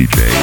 DJ.